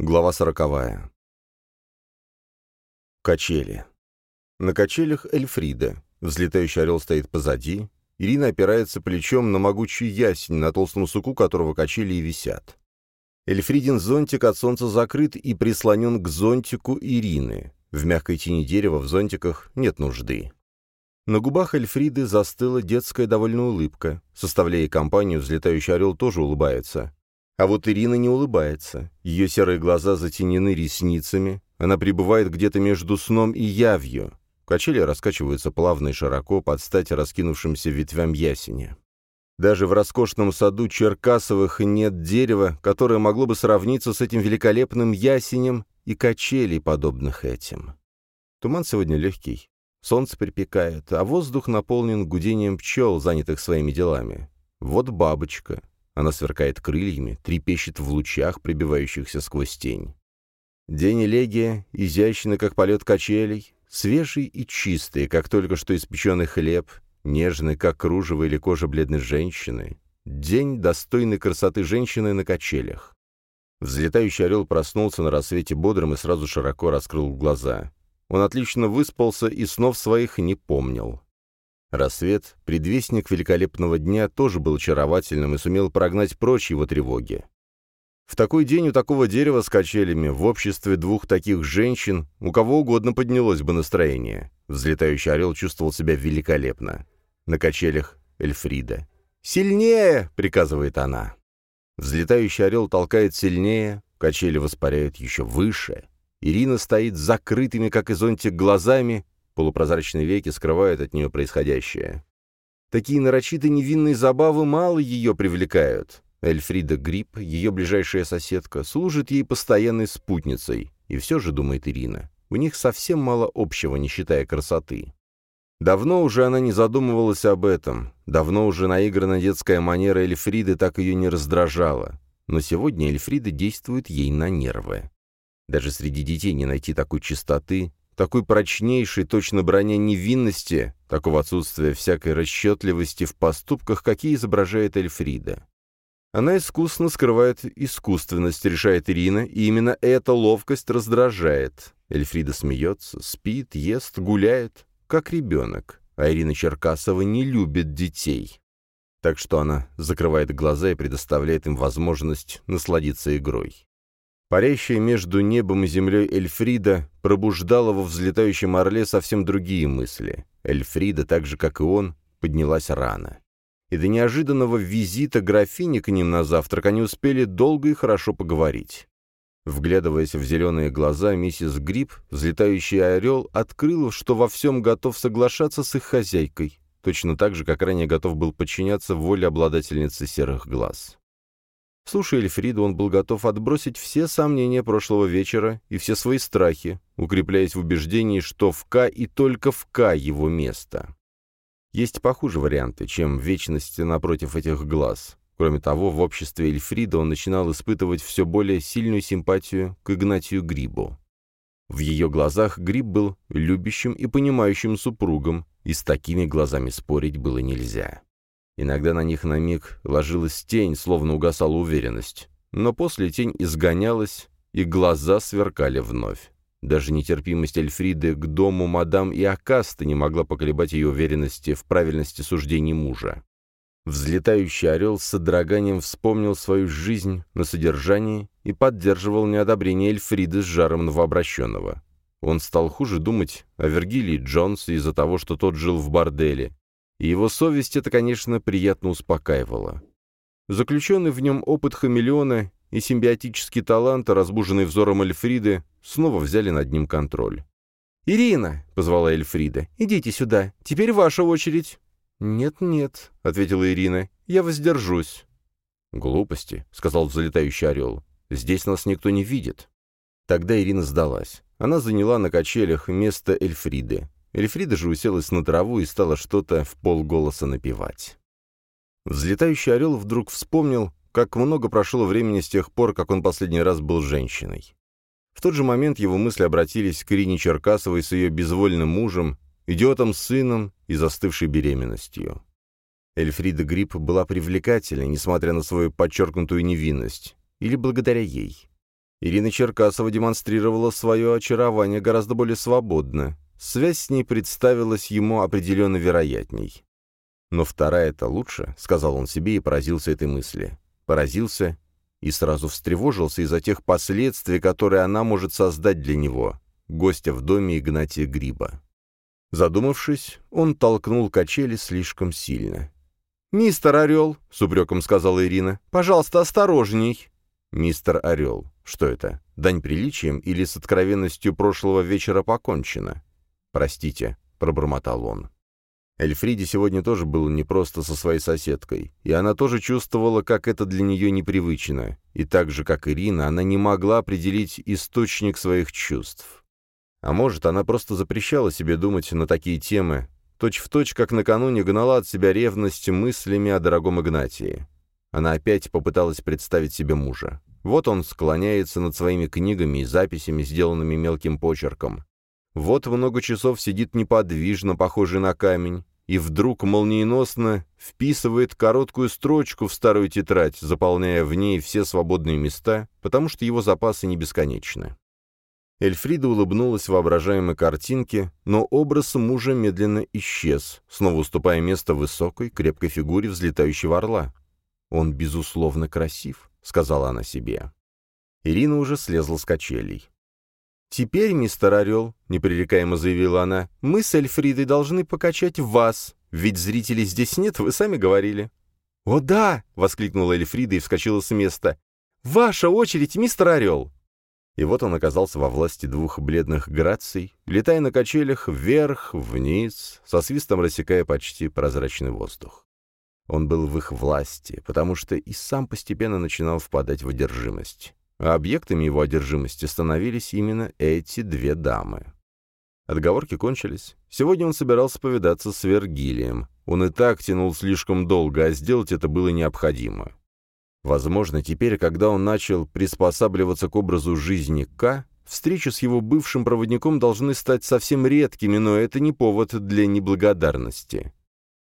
Глава сороковая. Качели. На качелях Эльфрида. Взлетающий орел стоит позади. Ирина опирается плечом на могучий ясень, на толстом суку которого качели и висят. Эльфридин зонтик от солнца закрыт и прислонен к зонтику Ирины. В мягкой тени дерева в зонтиках нет нужды. На губах Эльфриды застыла детская довольная улыбка. Составляя компанию, взлетающий орел тоже улыбается. А вот Ирина не улыбается. Ее серые глаза затенены ресницами. Она пребывает где-то между сном и явью. Качели раскачиваются плавно и широко под стать раскинувшимся ветвям ясеня. Даже в роскошном саду Черкасовых нет дерева, которое могло бы сравниться с этим великолепным ясенем и качелей, подобных этим. Туман сегодня легкий. Солнце припекает, а воздух наполнен гудением пчел, занятых своими делами. Вот бабочка. Она сверкает крыльями, трепещет в лучах, прибивающихся сквозь тень. День элегия, изящный, как полет качелей, свежий и чистый, как только что испеченный хлеб, нежный, как кружево или кожа бледной женщины. День достойной красоты женщины на качелях. Взлетающий орел проснулся на рассвете бодрым и сразу широко раскрыл глаза. Он отлично выспался и снов своих не помнил. Рассвет, предвестник великолепного дня, тоже был очаровательным и сумел прогнать прочь его тревоги. В такой день у такого дерева с качелями, в обществе двух таких женщин, у кого угодно поднялось бы настроение. Взлетающий орел чувствовал себя великолепно. На качелях Эльфрида. «Сильнее!» — приказывает она. Взлетающий орел толкает сильнее, качели воспаряют еще выше. Ирина стоит с закрытыми, как и зонтик, глазами, Полупрозрачные веки скрывают от нее происходящее. Такие нарочито невинные забавы мало ее привлекают. Эльфрида Грипп, ее ближайшая соседка, служит ей постоянной спутницей. И все же, думает Ирина, у них совсем мало общего, не считая красоты. Давно уже она не задумывалась об этом. Давно уже наигранная детская манера Эльфриды так ее не раздражала. Но сегодня Эльфрида действует ей на нервы. Даже среди детей не найти такой чистоты, такой прочнейшей точно броня невинности, такого отсутствия всякой расчетливости в поступках, какие изображает Эльфрида. Она искусно скрывает искусственность, решает Ирина, и именно эта ловкость раздражает. Эльфрида смеется, спит, ест, гуляет, как ребенок, а Ирина Черкасова не любит детей. Так что она закрывает глаза и предоставляет им возможность насладиться игрой. Парящая между небом и землей Эльфрида пробуждала во взлетающем орле совсем другие мысли. Эльфрида, так же, как и он, поднялась рано. И до неожиданного визита графини к ним на завтрак они успели долго и хорошо поговорить. Вглядываясь в зеленые глаза, миссис Гриб, взлетающий орел, открыл, что во всем готов соглашаться с их хозяйкой, точно так же, как ранее готов был подчиняться воле обладательницы серых глаз. Слушая Эльфриду, он был готов отбросить все сомнения прошлого вечера и все свои страхи, укрепляясь в убеждении, что в К и только в К его место. Есть похуже варианты, чем вечность напротив этих глаз. Кроме того, в обществе Эльфрида он начинал испытывать все более сильную симпатию к Игнатию Грибу. В ее глазах Гриб был любящим и понимающим супругом, и с такими глазами спорить было нельзя. Иногда на них на миг ложилась тень, словно угасала уверенность. Но после тень изгонялась, и глаза сверкали вновь. Даже нетерпимость Эльфриды к дому мадам и Акаста не могла поколебать ее уверенности в правильности суждений мужа. Взлетающий орел с содроганием вспомнил свою жизнь на содержании и поддерживал неодобрение Эльфриды с жаром новообращенного. Он стал хуже думать о Вергилии Джонсе из-за того, что тот жил в борделе, и его совесть это, конечно, приятно успокаивало. Заключенный в нем опыт хамелеона и симбиотический талант, разбуженный взором Эльфриды, снова взяли над ним контроль. «Ирина!» — позвала Эльфрида. «Идите сюда. Теперь ваша очередь». «Нет-нет», — ответила Ирина. «Я воздержусь». «Глупости», — сказал взлетающий орел. «Здесь нас никто не видит». Тогда Ирина сдалась. Она заняла на качелях место Эльфриды. Эльфрида же уселась на траву и стала что-то в полголоса напевать. Взлетающий орел вдруг вспомнил, как много прошло времени с тех пор, как он последний раз был женщиной. В тот же момент его мысли обратились к Ирине Черкасовой с ее безвольным мужем, идиотом-сыном и застывшей беременностью. Эльфрида Грипп была привлекательной, несмотря на свою подчеркнутую невинность, или благодаря ей. Ирина Черкасова демонстрировала свое очарование гораздо более свободно. Связь с ней представилась ему определенно вероятней. «Но вторая-то лучше», — сказал он себе и поразился этой мысли. Поразился и сразу встревожился из-за тех последствий, которые она может создать для него, гостя в доме Игнатия Гриба. Задумавшись, он толкнул качели слишком сильно. «Мистер Орел», — с упреком сказала Ирина, — «пожалуйста, осторожней». «Мистер Орел, что это, дань приличиям или с откровенностью прошлого вечера покончено?» «Простите», — пробормотал он. Эльфриде сегодня тоже было непросто со своей соседкой, и она тоже чувствовала, как это для нее непривычно, и так же, как Ирина, она не могла определить источник своих чувств. А может, она просто запрещала себе думать на такие темы, точь-в-точь, точь, как накануне гнала от себя ревность мыслями о дорогом Игнатии. Она опять попыталась представить себе мужа. Вот он склоняется над своими книгами и записями, сделанными мелким почерком. Вот много часов сидит неподвижно, похожий на камень, и вдруг молниеносно вписывает короткую строчку в старую тетрадь, заполняя в ней все свободные места, потому что его запасы не бесконечны. Эльфрида улыбнулась воображаемой картинке, но образ мужа медленно исчез, снова уступая место высокой, крепкой фигуре взлетающего орла. «Он, безусловно, красив», — сказала она себе. Ирина уже слезла с качелей. «Теперь, мистер Орел», — непререкаемо заявила она, — «мы с Эльфридой должны покачать вас, ведь зрителей здесь нет, вы сами говорили». «О да!» — воскликнула Эльфрида и вскочила с места. «Ваша очередь, мистер Орел!» И вот он оказался во власти двух бледных граций, летая на качелях вверх, вниз, со свистом рассекая почти прозрачный воздух. Он был в их власти, потому что и сам постепенно начинал впадать в одержимость а объектами его одержимости становились именно эти две дамы. Отговорки кончились. Сегодня он собирался повидаться с Вергилием. Он и так тянул слишком долго, а сделать это было необходимо. Возможно, теперь, когда он начал приспосабливаться к образу жизни К, встречи с его бывшим проводником должны стать совсем редкими, но это не повод для неблагодарности.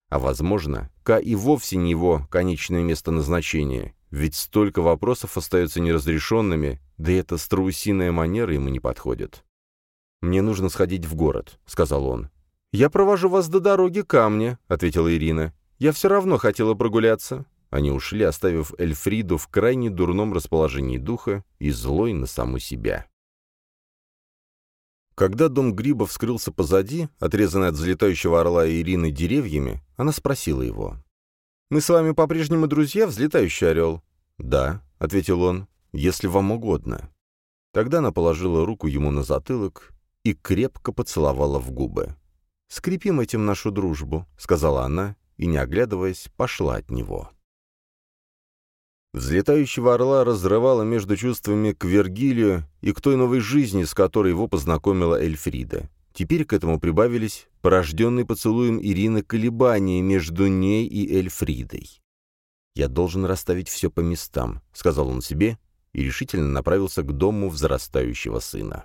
А возможно, К и вовсе не его конечное место назначения, ведь столько вопросов остаются неразрешенными, да и эта страусиная манера ему не подходит. «Мне нужно сходить в город», — сказал он. «Я провожу вас до дороги камня», — ответила Ирина. «Я все равно хотела прогуляться». Они ушли, оставив Эльфриду в крайне дурном расположении духа и злой на саму себя. Когда дом Грибов скрылся позади, отрезанный от взлетающего орла Ирины деревьями, она спросила его. «Мы с вами по-прежнему друзья, взлетающий орел?» «Да», — ответил он, — «если вам угодно». Тогда она положила руку ему на затылок и крепко поцеловала в губы. «Скрепим этим нашу дружбу», — сказала она, и, не оглядываясь, пошла от него. Взлетающего орла разрывала между чувствами к Вергилию и к той новой жизни, с которой его познакомила Эльфрида. Теперь к этому прибавились порожденные поцелуем Ирины колебания между ней и Эльфридой. «Я должен расставить все по местам», — сказал он себе и решительно направился к дому взрастающего сына.